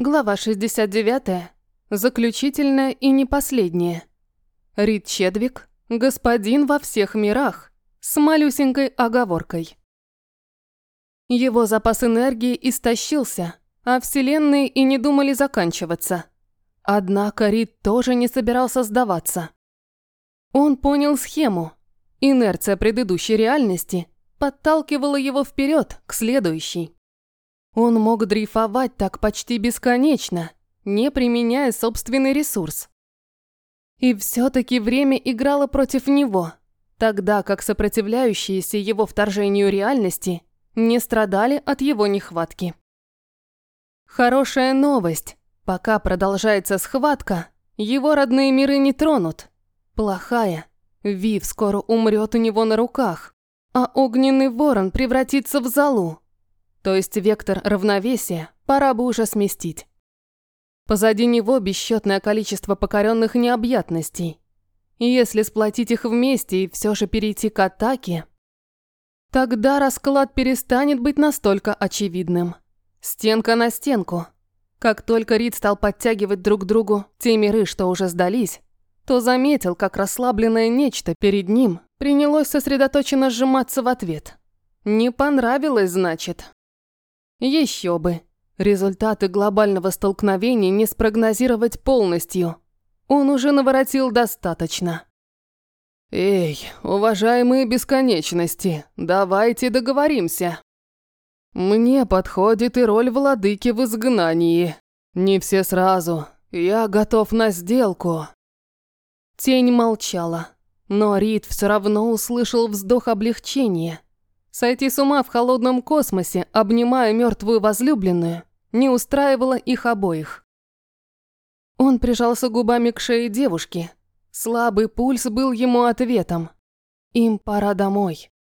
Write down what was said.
Глава 69. Заключительная и не последняя. Рид Чедвик – господин во всех мирах, с малюсенькой оговоркой. Его запас энергии истощился, а вселенные и не думали заканчиваться. Однако Рид тоже не собирался сдаваться. Он понял схему. Инерция предыдущей реальности подталкивала его вперед к следующей. Он мог дрейфовать так почти бесконечно, не применяя собственный ресурс. И все-таки время играло против него, тогда как сопротивляющиеся его вторжению реальности не страдали от его нехватки. Хорошая новость. Пока продолжается схватка, его родные миры не тронут. Плохая. Вив скоро умрет у него на руках, а огненный ворон превратится в залу. То есть вектор равновесия пора бы уже сместить. Позади него бесчетное количество покоренных необъятностей. И если сплотить их вместе и все же перейти к атаке, тогда расклад перестанет быть настолько очевидным. Стенка на стенку. Как только Рид стал подтягивать друг к другу те миры, что уже сдались, то заметил, как расслабленное нечто перед ним принялось сосредоточенно сжиматься в ответ. Не понравилось, значит. Еще бы. Результаты глобального столкновения не спрогнозировать полностью. Он уже наворотил достаточно. «Эй, уважаемые бесконечности, давайте договоримся. Мне подходит и роль владыки в изгнании. Не все сразу. Я готов на сделку». Тень молчала, но Рид все равно услышал вздох облегчения – Сойти с ума в холодном космосе, обнимая мертвую возлюбленную, не устраивало их обоих. Он прижался губами к шее девушки. Слабый пульс был ему ответом. Им пора домой.